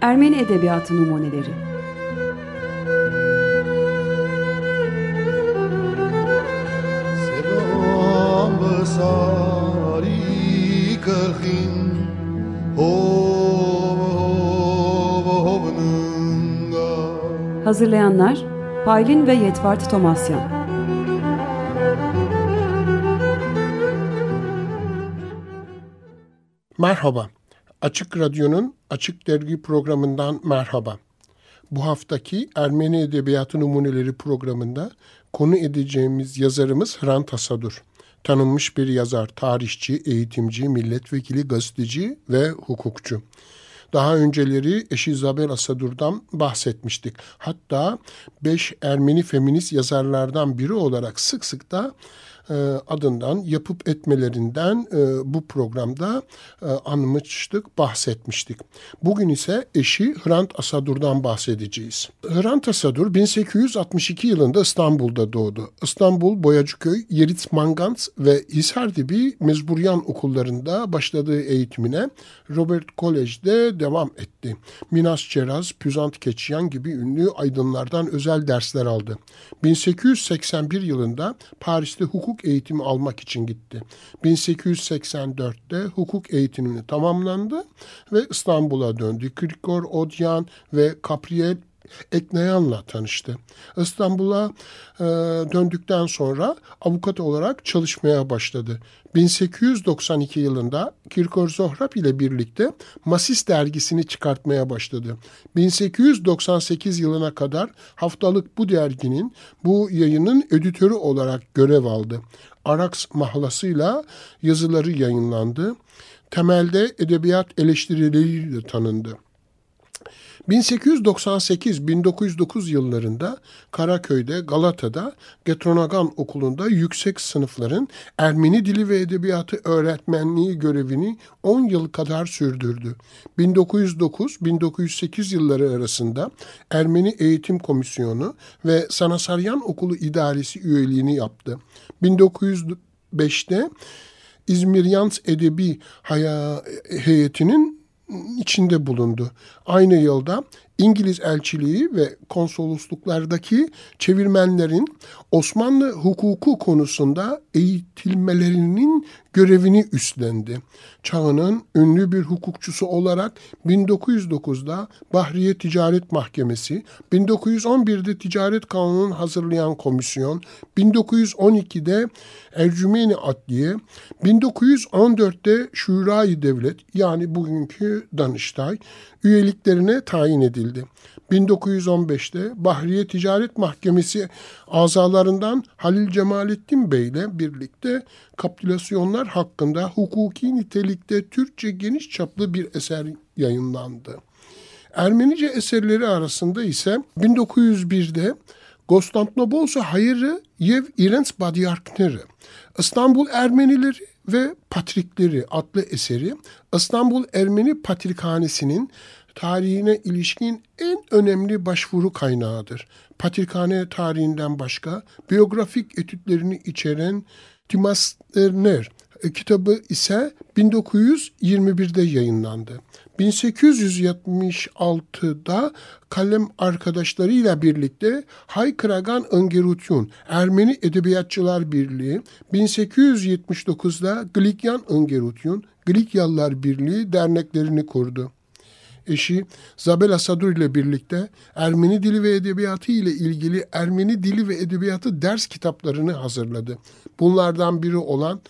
Ermeni Edebiyatı Numuneleri. Hazırlayanlar Paylin ve Yetvart Tomasyan. Merhaba, Açık Radyo'nun Açık Dergi programından merhaba. Bu haftaki Ermeni Edebiyatı Numuneleri programında konu edeceğimiz yazarımız Hrant Asadur. Tanınmış bir yazar, tarihçi, eğitimci, milletvekili, gazeteci ve hukukçu. Daha önceleri eşi Zabel Asadur'dan bahsetmiştik. Hatta beş Ermeni feminist yazarlardan biri olarak sık sık da adından yapıp etmelerinden e, bu programda e, anmıştık, bahsetmiştik. Bugün ise eşi Hrant Asadur'dan bahsedeceğiz. Hrant Asadur 1862 yılında İstanbul'da doğdu. İstanbul Boyacıköy, Yerit Mangans ve Hisardibi Mezburyan okullarında başladığı eğitimine Robert College'de devam etti. Minas Çeraz, Püzant Keçiyan gibi ünlü aydınlardan özel dersler aldı. 1881 yılında Paris'te hukuk hukuk eğitimi almak için gitti. 1884'te hukuk eğitimini tamamlandı ve İstanbul'a döndü. Krikor Odyan ve Capriel Eknayan'la tanıştı. İstanbul'a e, döndükten sonra avukat olarak çalışmaya başladı. 1892 yılında Kirkor Zohrab ile birlikte Masis dergisini çıkartmaya başladı. 1898 yılına kadar haftalık bu derginin bu yayının editörü olarak görev aldı. Araks mahlasıyla yazıları yayınlandı. Temelde edebiyat eleştirileriyle tanındı. 1898-1909 yıllarında Karaköy'de, Galata'da Getronagan Okulu'nda yüksek sınıfların Ermeni dili ve edebiyatı öğretmenliği görevini 10 yıl kadar sürdürdü. 1909-1908 yılları arasında Ermeni Eğitim Komisyonu ve Sanasaryan Okulu İdaresi üyeliğini yaptı. 1905'te İzmir Yans Edebi Heyeti'nin içinde bulundu. Aynı yılda İngiliz elçiliği ve konsolosluklardaki çevirmenlerin Osmanlı hukuku konusunda eğitilmelerinin görevini üstlendi. Çağının ünlü bir hukukçusu olarak 1909'da Bahriye Ticaret Mahkemesi, 1911'de Ticaret Kanunu'nu hazırlayan komisyon, 1912'de Ercümeni Adliye, 1914'te Şurayı Devlet yani bugünkü Danıştay üyeliklerine tayin edildi. 1915'te Bahriye Ticaret Mahkemesi azalarından Halil Cemalettin Bey ile birlikte kapitülasyonlar hakkında hukuki nitelikte Türkçe geniş çaplı bir eser yayınlandı. Ermenice eserleri arasında ise 1901'de Konstantinobolsa Hayırı Yev İrens Badyarkneri, İstanbul Ermenileri ve Patrikleri adlı eseri İstanbul Ermeni Patrikhanesi'nin tarihine ilişkin en önemli başvuru kaynağıdır. Patrikhane tarihinden başka biyografik etütlerini içeren Timas Erner e, kitabı ise 1921'de yayınlandı. 1876'da kalem arkadaşlarıyla birlikte Hay Kragan Îngerutyun Ermeni Edebiyatçılar Birliği, 1879'da Glikyan Îngerutyun Glikyalılar Birliği derneklerini kurdu eşi Zabel Asadur ile birlikte Ermeni dili ve edebiyatı ile ilgili Ermeni dili ve edebiyatı ders kitaplarını hazırladı. Bunlardan biri olan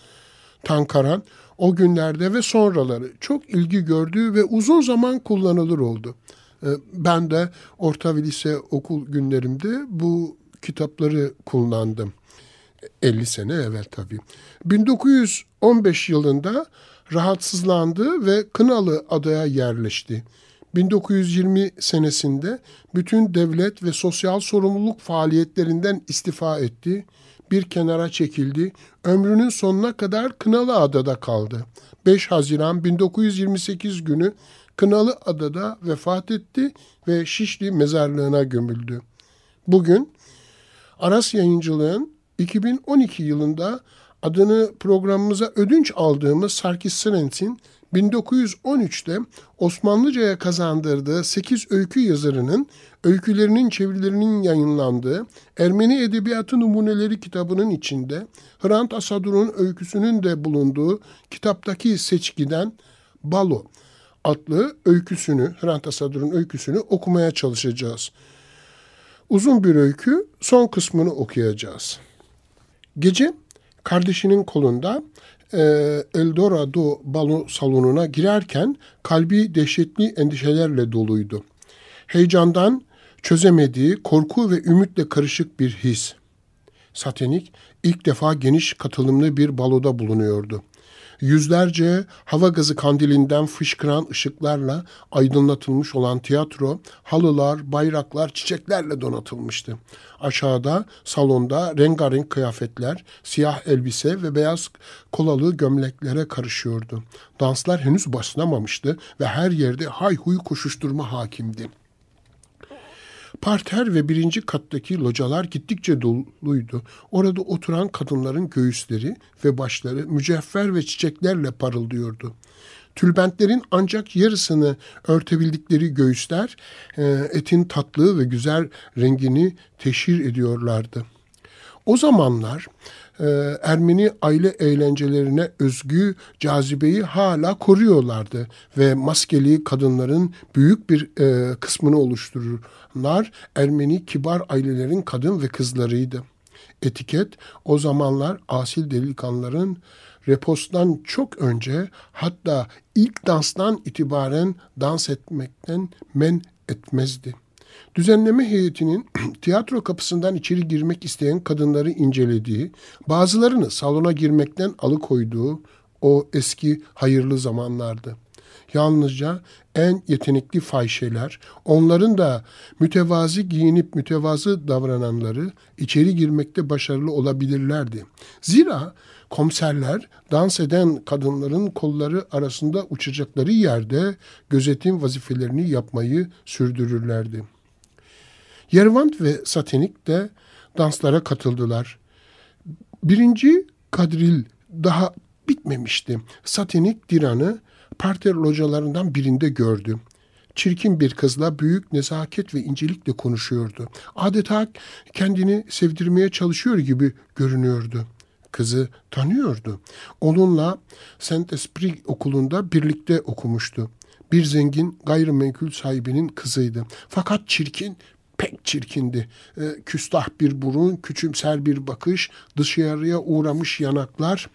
Tankaran o günlerde ve sonraları çok ilgi gördüğü ve uzun zaman kullanılır oldu. Ee, ben de orta ve lise okul günlerimde bu kitapları kullandım. 50 sene evvel tabii. 1915 yılında rahatsızlandı ve Kınalı adaya yerleşti. 1920 senesinde bütün devlet ve sosyal sorumluluk faaliyetlerinden istifa etti, bir kenara çekildi, ömrünün sonuna kadar Kınalı Adada kaldı. 5 Haziran 1928 günü Kınalı Adada vefat etti ve Şişli mezarlığına gömüldü. Bugün Aras Yayıncılığın 2012 yılında adını programımıza ödünç aldığımız Sarkis Sırens'in 1913'te Osmanlıca'ya kazandırdığı 8 öykü yazarının öykülerinin çevirilerinin yayınlandığı Ermeni Edebiyatı Numuneleri kitabının içinde Hrant Asadur'un öyküsünün de bulunduğu kitaptaki seçkiden Balo adlı öyküsünü, Hrant Asadur'un öyküsünü okumaya çalışacağız. Uzun bir öykü, son kısmını okuyacağız. Gece kardeşinin kolunda e, Eldorado balo salonuna girerken kalbi dehşetli endişelerle doluydu. Heyecandan çözemediği korku ve ümitle karışık bir his. Satenik ilk defa geniş katılımlı bir baloda bulunuyordu. Yüzlerce hava gazı kandilinden fışkıran ışıklarla aydınlatılmış olan tiyatro, halılar, bayraklar, çiçeklerle donatılmıştı. Aşağıda salonda rengarenk kıyafetler, siyah elbise ve beyaz kolalı gömleklere karışıyordu. Danslar henüz başlamamıştı ve her yerde hayhuy koşuşturma hakimdi. Parter ve birinci kattaki localar gittikçe doluydu. Orada oturan kadınların göğüsleri ve başları mücevher ve çiçeklerle parıldıyordu. Tülbentlerin ancak yarısını örtebildikleri göğüsler e, etin tatlı ve güzel rengini teşhir ediyorlardı. O zamanlar e, Ermeni aile eğlencelerine özgü cazibeyi hala koruyorlardı ve maskeli kadınların büyük bir e, kısmını oluştururlar. Ermeni kibar ailelerin kadın ve kızlarıydı. Etiket o zamanlar asil delikanlıların repostan çok önce hatta ilk danstan itibaren dans etmekten men etmezdi. Düzenleme heyetinin tiyatro kapısından içeri girmek isteyen kadınları incelediği, bazılarını salona girmekten alıkoyduğu o eski hayırlı zamanlardı. Yalnızca en yetenekli fahişeler, onların da mütevazi giyinip mütevazı davrananları içeri girmekte başarılı olabilirlerdi. Zira komiserler dans eden kadınların kolları arasında uçacakları yerde gözetim vazifelerini yapmayı sürdürürlerdi. Yervant ve Satinik de danslara katıldılar. Birinci kadril daha bitmemişti. Satinik Diran'ı parter localarından birinde gördü. Çirkin bir kızla büyük nezaket ve incelikle konuşuyordu. Adeta kendini sevdirmeye çalışıyor gibi görünüyordu. Kızı tanıyordu. Onunla Saint Esprit okulunda birlikte okumuştu. Bir zengin gayrimenkul sahibinin kızıydı. Fakat çirkin pek çirkindi. E, küstah bir burun, küçümser bir bakış, dışarıya uğramış yanaklar.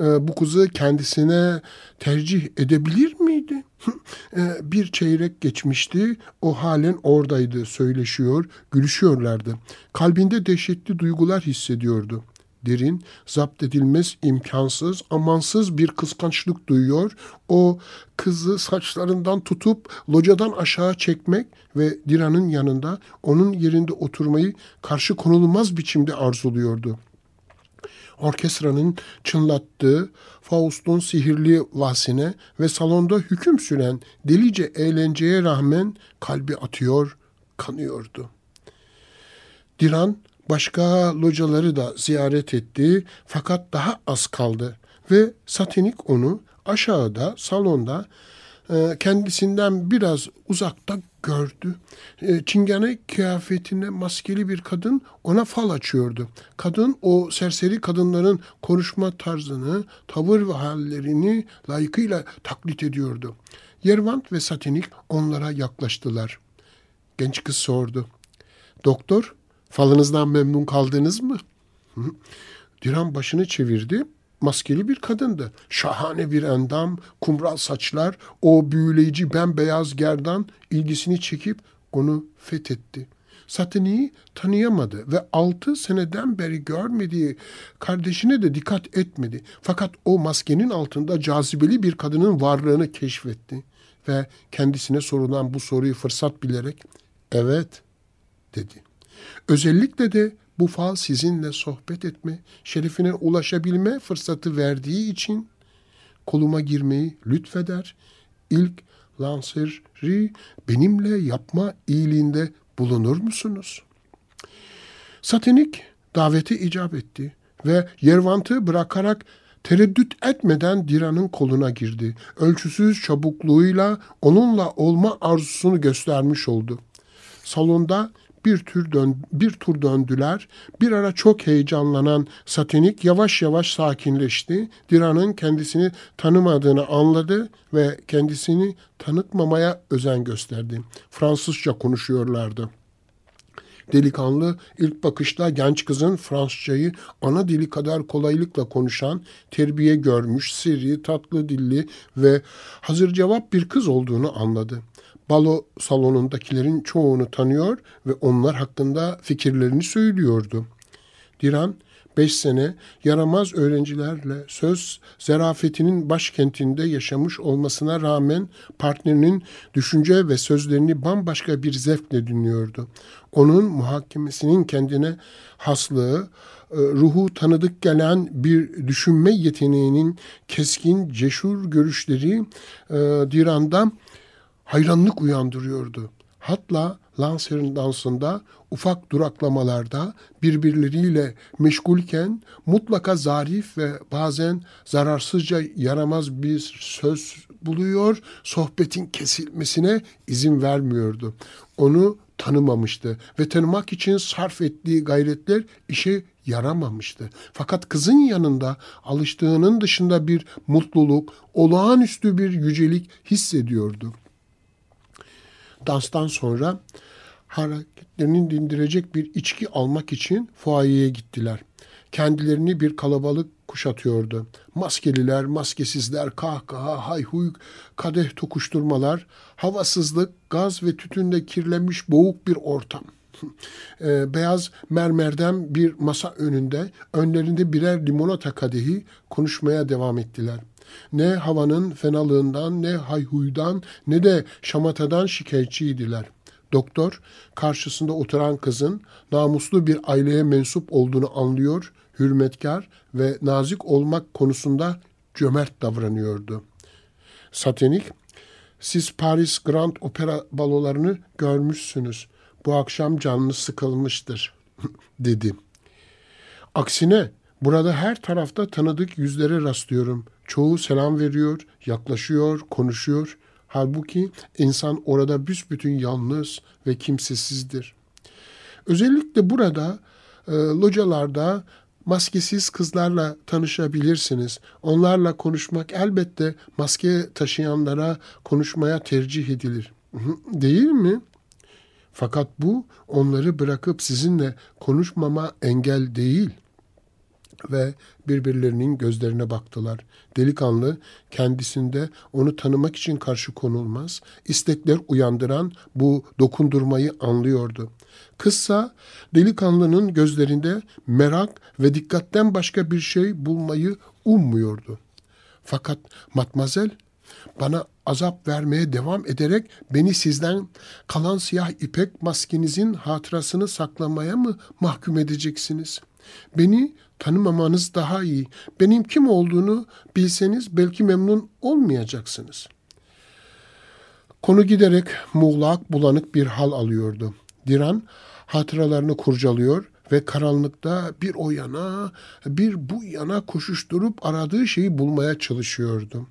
E, bu kızı kendisine tercih edebilir miydi? e, bir çeyrek geçmişti, o halen oradaydı, söyleşiyor, gülüşüyorlardı. Kalbinde dehşetli duygular hissediyordu derin, zapt edilmez, imkansız, amansız bir kıskançlık duyuyor. O kızı saçlarından tutup locadan aşağı çekmek ve Diran'ın yanında onun yerinde oturmayı karşı konulmaz biçimde arzuluyordu. Orkestranın çınlattığı Faust'un sihirli vasine ve salonda hüküm süren delice eğlenceye rağmen kalbi atıyor, kanıyordu. Diran başka locaları da ziyaret etti fakat daha az kaldı ve Satinik onu aşağıda salonda e, kendisinden biraz uzakta gördü. E, çingene kıyafetine maskeli bir kadın ona fal açıyordu. Kadın o serseri kadınların konuşma tarzını, tavır ve hallerini layıkıyla taklit ediyordu. Yervant ve Satinik onlara yaklaştılar. Genç kız sordu. Doktor, Falınızdan memnun kaldınız mı? Hı? Başını çevirdi. Maskeli bir kadındı. Şahane bir endam, kumral saçlar, o büyüleyici bembeyaz gerdan ilgisini çekip onu fethetti. Satini'yi tanıyamadı ve altı seneden beri görmediği kardeşine de dikkat etmedi. Fakat o maskenin altında cazibeli bir kadının varlığını keşfetti ve kendisine sorulan bu soruyu fırsat bilerek evet dedi. Özellikle de bu fal sizinle sohbet etme, şerefine ulaşabilme fırsatı verdiği için koluma girmeyi lütfeder. İlk lanseri benimle yapma iyiliğinde bulunur musunuz? Satinik daveti icap etti ve Yervant'ı bırakarak Tereddüt etmeden Diran'ın koluna girdi. Ölçüsüz çabukluğuyla onunla olma arzusunu göstermiş oldu. Salonda bir tür dön bir tur döndüler. Bir ara çok heyecanlanan Satinik yavaş yavaş sakinleşti. Diran'ın kendisini tanımadığını anladı ve kendisini tanıtmamaya özen gösterdi. Fransızca konuşuyorlardı. Delikanlı ilk bakışta genç kızın Fransızcayı ana dili kadar kolaylıkla konuşan, terbiye görmüş, seri, tatlı dilli ve hazır cevap bir kız olduğunu anladı. Balo salonundakilerin çoğunu tanıyor ve onlar hakkında fikirlerini söylüyordu. Diran, beş sene yaramaz öğrencilerle söz zerafetinin başkentinde yaşamış olmasına rağmen partnerinin düşünce ve sözlerini bambaşka bir zevkle dinliyordu. Onun muhakemesinin kendine haslığı, e, ruhu tanıdık gelen bir düşünme yeteneğinin keskin, cesur görüşleri e, Diran'da hayranlık uyandırıyordu. Hatta Lancer'ın dansında ufak duraklamalarda birbirleriyle meşgulken mutlaka zarif ve bazen zararsızca yaramaz bir söz buluyor, sohbetin kesilmesine izin vermiyordu. Onu tanımamıştı ve tanımak için sarf ettiği gayretler işe yaramamıştı. Fakat kızın yanında alıştığının dışında bir mutluluk, olağanüstü bir yücelik hissediyordu. Danstan sonra hareketlerini dindirecek bir içki almak için fuayeye gittiler. Kendilerini bir kalabalık kuşatıyordu. Maskeliler, maskesizler, kahkaha, hayhuy, kadeh tokuşturmalar, havasızlık, gaz ve tütünle kirlenmiş boğuk bir ortam. Ee, beyaz mermerden bir masa önünde, önlerinde birer limonata kadehi konuşmaya devam ettiler. Ne havanın fenalığından, ne hayhuydan, ne de şamatadan şikayetçiydiler. Doktor, karşısında oturan kızın namuslu bir aileye mensup olduğunu anlıyor, hürmetkar ve nazik olmak konusunda cömert davranıyordu. Satenik, siz Paris Grand Opera balolarını görmüşsünüz. Bu akşam canınız sıkılmıştır, dedi. Aksine burada her tarafta tanıdık yüzlere rastlıyorum. Çoğu selam veriyor, yaklaşıyor, konuşuyor. Halbuki insan orada büsbütün yalnız ve kimsesizdir. Özellikle burada e, localarda maskesiz kızlarla tanışabilirsiniz. Onlarla konuşmak elbette maske taşıyanlara konuşmaya tercih edilir. Değil mi? Fakat bu onları bırakıp sizinle konuşmama engel değil ve birbirlerinin gözlerine baktılar. Delikanlı kendisinde onu tanımak için karşı konulmaz, istekler uyandıran bu dokundurmayı anlıyordu. Kızsa delikanlının gözlerinde merak ve dikkatten başka bir şey bulmayı ummuyordu. Fakat matmazel bana azap vermeye devam ederek beni sizden kalan siyah ipek maskenizin hatırasını saklamaya mı mahkum edeceksiniz? Beni tanımamanız daha iyi. Benim kim olduğunu bilseniz belki memnun olmayacaksınız. Konu giderek muğlak, bulanık bir hal alıyordu. Diran hatıralarını kurcalıyor ve karanlıkta bir o yana bir bu yana koşuşturup aradığı şeyi bulmaya çalışıyordu.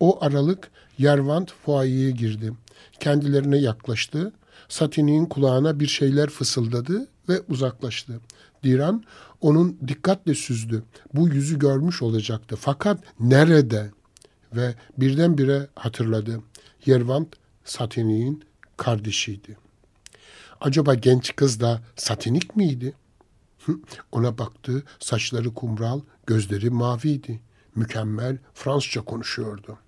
O aralık Yervant fuayeye girdi. Kendilerine yaklaştı. Satin'in kulağına bir şeyler fısıldadı ve uzaklaştı. Diran onun dikkatle süzdü. Bu yüzü görmüş olacaktı. Fakat nerede? Ve birdenbire hatırladı. Yervant Satinik'in kardeşiydi. Acaba genç kız da Satinik miydi? Ona baktı, saçları kumral, gözleri maviydi. Mükemmel Fransızca konuşuyordu.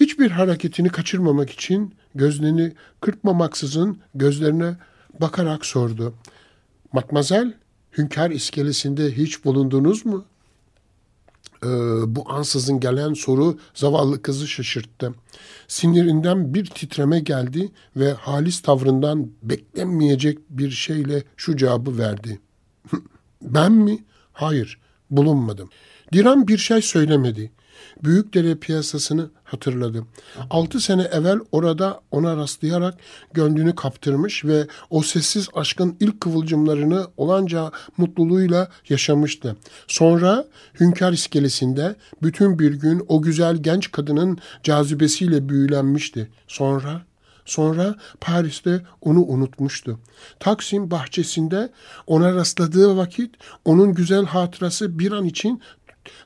Hiçbir hareketini kaçırmamak için gözlerini kırpmamaksızın gözlerine bakarak sordu. Matmazel, Hünkar iskelesinde hiç bulundunuz mu? Ee, bu ansızın gelen soru zavallı kızı şaşırttı. Sinirinden bir titreme geldi ve halis tavrından beklenmeyecek bir şeyle şu cevabı verdi. ben mi? Hayır, bulunmadım. Diran bir şey söylemedi. Büyükdere piyasasını hatırladı. Altı sene evvel orada ona rastlayarak gönlünü kaptırmış ve o sessiz aşkın ilk kıvılcımlarını olanca mutluluğuyla yaşamıştı. Sonra Hünkar iskelesinde bütün bir gün o güzel genç kadının cazibesiyle büyülenmişti. Sonra Sonra Paris'te onu unutmuştu. Taksim bahçesinde ona rastladığı vakit onun güzel hatırası bir an için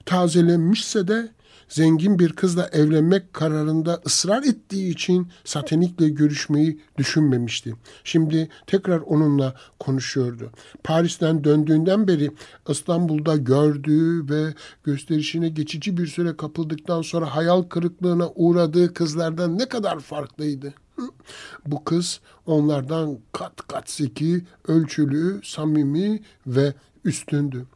tazelenmişse de zengin bir kızla evlenmek kararında ısrar ettiği için Satenik'le görüşmeyi düşünmemişti. Şimdi tekrar onunla konuşuyordu. Paris'ten döndüğünden beri İstanbul'da gördüğü ve gösterişine geçici bir süre kapıldıktan sonra hayal kırıklığına uğradığı kızlardan ne kadar farklıydı. Bu kız onlardan kat kat zeki, ölçülü, samimi ve üstündü.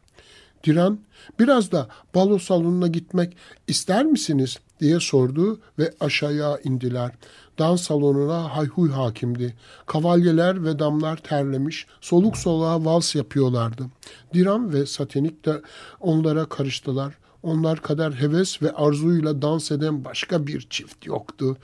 Diran biraz da balo salonuna gitmek ister misiniz diye sordu ve aşağıya indiler. Dans salonuna hayhuy hakimdi. Kavalyeler ve damlar terlemiş, soluk soluğa vals yapıyorlardı. Diran ve Satenik de onlara karıştılar. Onlar kadar heves ve arzuyla dans eden başka bir çift yoktu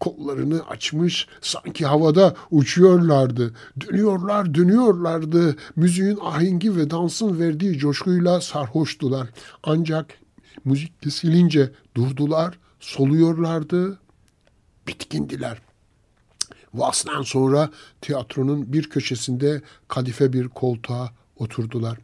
kollarını açmış sanki havada uçuyorlardı. Dönüyorlar dönüyorlardı. Müziğin ahengi ve dansın verdiği coşkuyla sarhoştular. Ancak müzik kesilince durdular, soluyorlardı, bitkindiler. Vas'tan sonra tiyatronun bir köşesinde kadife bir koltuğa oturdular.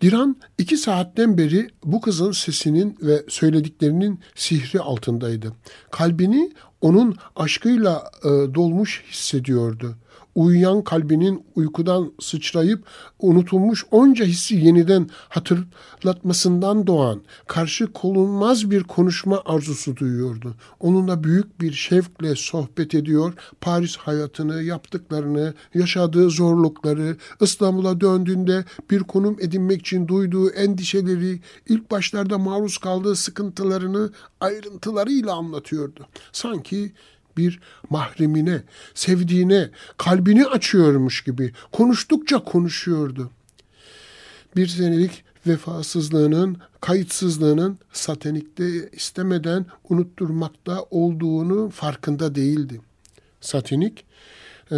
Diran iki saatten beri bu kızın sesinin ve söylediklerinin sihri altındaydı. Kalbini onun aşkıyla e, dolmuş hissediyordu uyuyan kalbinin uykudan sıçrayıp unutulmuş onca hissi yeniden hatırlatmasından doğan karşı kolunmaz bir konuşma arzusu duyuyordu. Onunla büyük bir şevkle sohbet ediyor, Paris hayatını, yaptıklarını, yaşadığı zorlukları, İstanbul'a döndüğünde bir konum edinmek için duyduğu endişeleri, ilk başlarda maruz kaldığı sıkıntılarını ayrıntılarıyla anlatıyordu. Sanki bir mahremine, sevdiğine, kalbini açıyormuş gibi konuştukça konuşuyordu. Bir senelik vefasızlığının, kayıtsızlığının satenikte istemeden unutturmakta olduğunu farkında değildi. Satinik, e,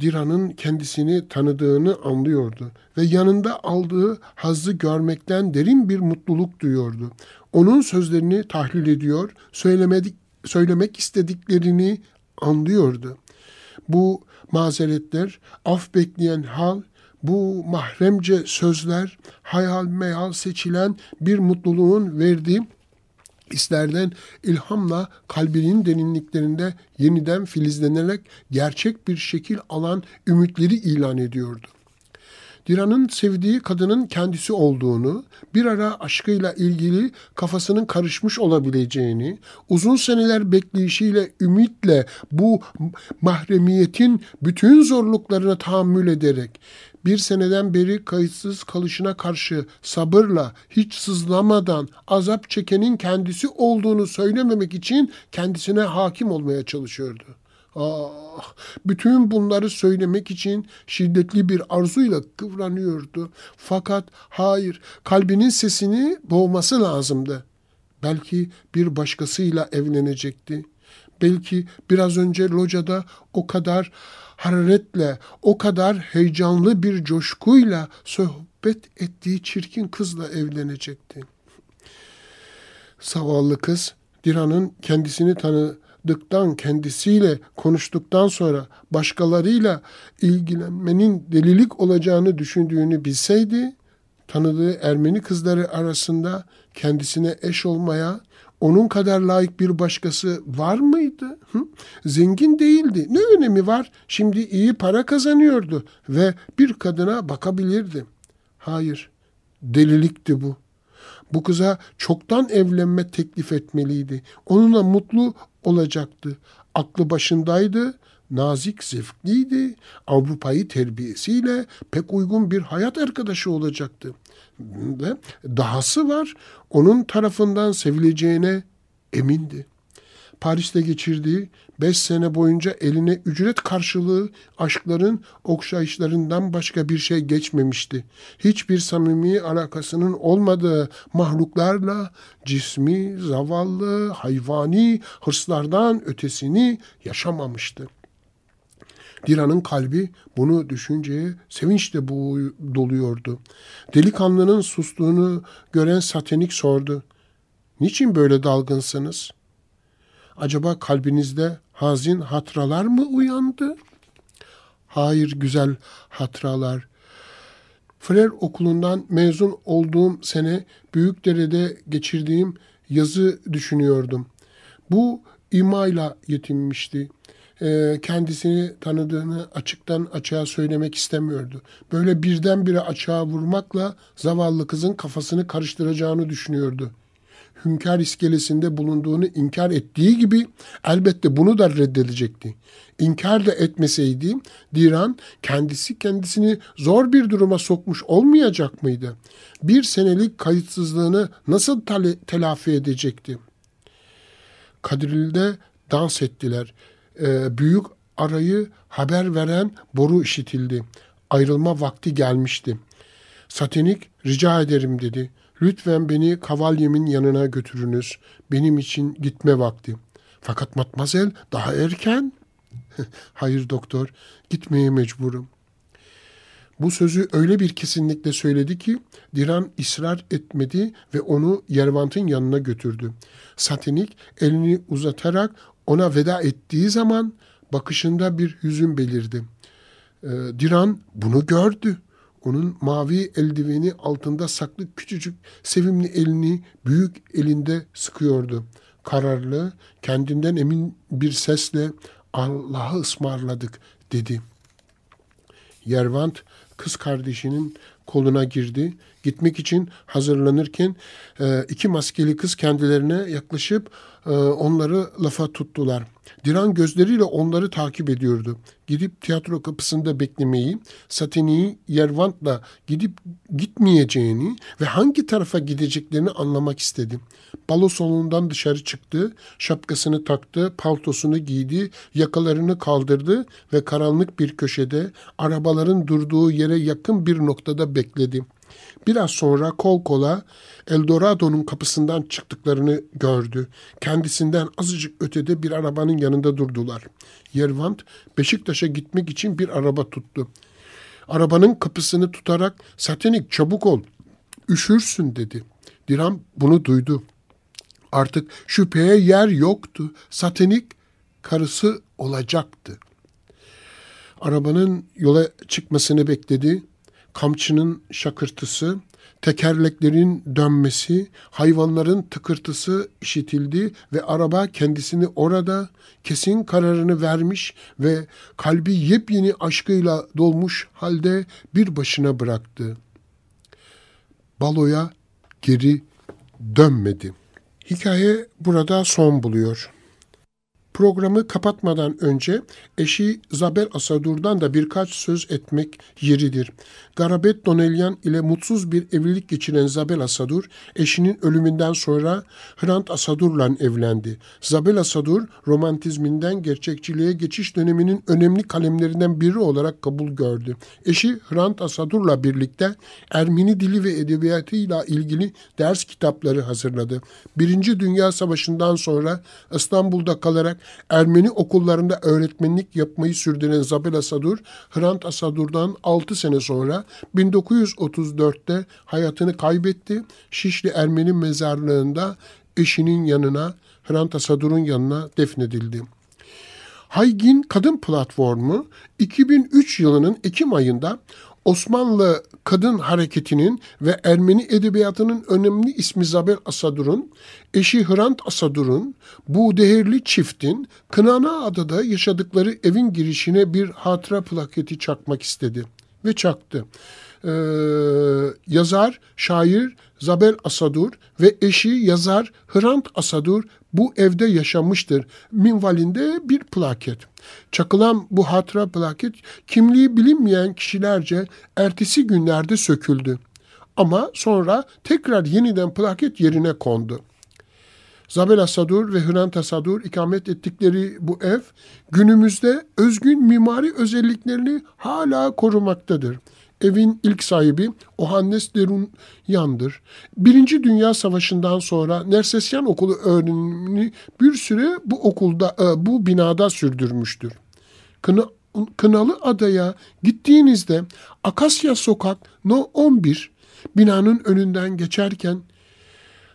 Dira'nın kendisini tanıdığını anlıyordu ve yanında aldığı hazzı görmekten derin bir mutluluk duyuyordu. Onun sözlerini tahlil ediyor, söylemedik, söylemek istediklerini anlıyordu. Bu mazeretler, af bekleyen hal, bu mahremce sözler, hayal meyal seçilen bir mutluluğun verdiği hislerden ilhamla kalbinin derinliklerinde yeniden filizlenerek gerçek bir şekil alan ümitleri ilan ediyordu. Diran'ın sevdiği kadının kendisi olduğunu, bir ara aşkıyla ilgili kafasının karışmış olabileceğini, uzun seneler bekleyişiyle, ümitle bu mahremiyetin bütün zorluklarına tahammül ederek, bir seneden beri kayıtsız kalışına karşı sabırla, hiç sızlamadan azap çekenin kendisi olduğunu söylememek için kendisine hakim olmaya çalışıyordu. Ah, bütün bunları söylemek için şiddetli bir arzuyla kıvranıyordu. Fakat hayır, kalbinin sesini boğması lazımdı. Belki bir başkasıyla evlenecekti. Belki biraz önce locada o kadar hararetle, o kadar heyecanlı bir coşkuyla sohbet ettiği çirkin kızla evlenecekti. Zavallı kız, Diran'ın kendisini tanı dıktan kendisiyle konuştuktan sonra başkalarıyla ilgilenmenin delilik olacağını düşündüğünü bilseydi, tanıdığı Ermeni kızları arasında kendisine eş olmaya onun kadar layık bir başkası var mıydı? Hı? Zengin değildi. Ne önemi var? Şimdi iyi para kazanıyordu ve bir kadına bakabilirdi. Hayır, delilikti bu. Bu kıza çoktan evlenme teklif etmeliydi. Onunla mutlu olacaktı. Aklı başındaydı, nazik, zevkliydi. Avrupa'yı terbiyesiyle pek uygun bir hayat arkadaşı olacaktı. Ve dahası var, onun tarafından sevileceğine emindi. Paris'te geçirdiği beş sene boyunca eline ücret karşılığı aşkların okşayışlarından başka bir şey geçmemişti. Hiçbir samimi alakasının olmadığı mahluklarla cismi, zavallı, hayvani hırslardan ötesini yaşamamıştı. Dira'nın kalbi bunu düşünceye sevinçle doluyordu. Delikanlının sustuğunu gören Satenik sordu. Niçin böyle dalgınsınız? Acaba kalbinizde hazin hatıralar mı uyandı? Hayır güzel hatıralar. Frer okulundan mezun olduğum sene Büyükdere'de geçirdiğim yazı düşünüyordum. Bu imayla yetinmişti. Ee, kendisini tanıdığını açıktan açığa söylemek istemiyordu. Böyle birdenbire açığa vurmakla zavallı kızın kafasını karıştıracağını düşünüyordu. Hünkar iskelesinde bulunduğunu inkar ettiği gibi elbette bunu da reddedecekti. İnkar da etmeseydi Diran kendisi kendisini zor bir duruma sokmuş olmayacak mıydı? Bir senelik kayıtsızlığını nasıl telafi edecekti? Kadril'de dans ettiler e, büyük arayı haber veren boru işitildi. Ayrılma vakti gelmişti. Satinik rica ederim dedi. Lütfen beni kavalyemin yanına götürünüz. Benim için gitme vakti. Fakat matmazel daha erken. Hayır doktor, gitmeye mecburum. Bu sözü öyle bir kesinlikle söyledi ki Diran ısrar etmedi ve onu Yervant'ın yanına götürdü. Satinik elini uzatarak ona veda ettiği zaman bakışında bir hüzün belirdi. Ee, Diran bunu gördü. Onun mavi eldiveni altında saklı küçücük sevimli elini büyük elinde sıkıyordu. Kararlı, kendinden emin bir sesle Allah'ı ısmarladık dedi. Yervant kız kardeşinin koluna girdi. Gitmek için hazırlanırken e, iki maskeli kız kendilerine yaklaşıp e, onları lafa tuttular. Diran gözleriyle onları takip ediyordu. Gidip tiyatro kapısında beklemeyi, Satini'yi Yervant'la gidip gitmeyeceğini ve hangi tarafa gideceklerini anlamak istedi. Balo salonundan dışarı çıktı, şapkasını taktı, paltosunu giydi, yakalarını kaldırdı ve karanlık bir köşede arabaların durduğu yere yakın bir noktada bekledi. Biraz sonra kol kola Eldorado'nun kapısından çıktıklarını gördü. Kendisinden azıcık ötede bir arabanın yanında durdular. Yervant Beşiktaş'a gitmek için bir araba tuttu. Arabanın kapısını tutarak Satenik çabuk ol, üşürsün dedi. Diram bunu duydu. Artık şüpheye yer yoktu. Satenik karısı olacaktı. Arabanın yola çıkmasını bekledi kamçının şakırtısı, tekerleklerin dönmesi, hayvanların tıkırtısı işitildi ve araba kendisini orada kesin kararını vermiş ve kalbi yepyeni aşkıyla dolmuş halde bir başına bıraktı. Baloya geri dönmedi. Hikaye burada son buluyor. Programı kapatmadan önce eşi Zabel Asadur'dan da birkaç söz etmek yeridir. Garabet Donelyan ile mutsuz bir evlilik geçiren Zabel Asadur, eşinin ölümünden sonra Hrant Asadur'la evlendi. Zabel Asadur, romantizminden gerçekçiliğe geçiş döneminin önemli kalemlerinden biri olarak kabul gördü. Eşi Hrant Asadur'la birlikte Ermeni dili ve edebiyatıyla ilgili ders kitapları hazırladı. Birinci Dünya Savaşı'ndan sonra İstanbul'da kalarak Ermeni okullarında öğretmenlik yapmayı sürdüren Zabel Asadur, Hrant Asadur'dan 6 sene sonra 1934'te hayatını kaybetti. Şişli Ermeni mezarlığında eşinin yanına, Hrant Asadur'un yanına defnedildi. Haygin Kadın Platformu 2003 yılının Ekim ayında Osmanlı kadın hareketinin ve Ermeni edebiyatının önemli ismi Zabel Asadur'un, eşi Hrant Asadur'un bu değerli çiftin Kınana adada yaşadıkları evin girişine bir hatıra plaketi çakmak istedi ve çaktı. Ee, yazar, şair Zabel Asadur ve eşi yazar Hrant Asadur bu evde yaşamıştır. Minvalinde bir plaket. Çakılan bu hatıra plaket kimliği bilinmeyen kişilerce ertesi günlerde söküldü. Ama sonra tekrar yeniden plaket yerine kondu. Zabel Sadur ve Hrant Sadur ikamet ettikleri bu ev günümüzde özgün mimari özelliklerini hala korumaktadır. Evin ilk sahibi Ohannes Derunyan'dır. Birinci Dünya Savaşı'ndan sonra Nersesyan Okulu öğrenimini bir süre bu okulda, e, bu binada sürdürmüştür. Kına, Kınalı Adaya gittiğinizde Akasya Sokak No 11 binanın önünden geçerken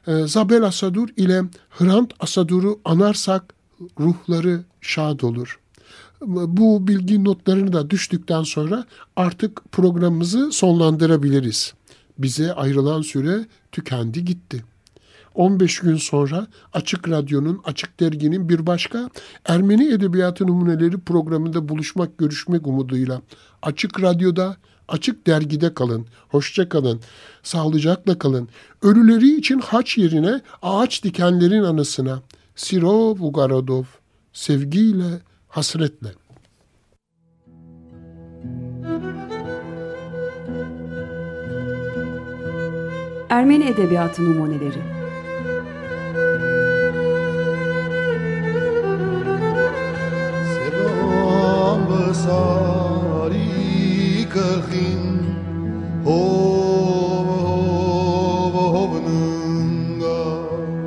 e, Zabel Asadur ile Hrant Asadur'u anarsak ruhları şad olur. Bu bilgi notlarını da düştükten sonra artık programımızı sonlandırabiliriz. Bize ayrılan süre tükendi gitti. 15 gün sonra Açık Radyo'nun, Açık Dergi'nin bir başka Ermeni Edebiyatı Numuneleri programında buluşmak, görüşmek umuduyla Açık Radyo'da, Açık Dergi'de kalın. Hoşça kalın. Sağlıcakla kalın. Ölüleri için haç yerine ağaç dikenlerin anısına Sirov Ugarodov sevgiyle, hasretle. Ermeni Edebiyatı Numuneleri.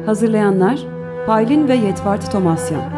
Hazırlayanlar Paylin ve Yetvart Tomasyan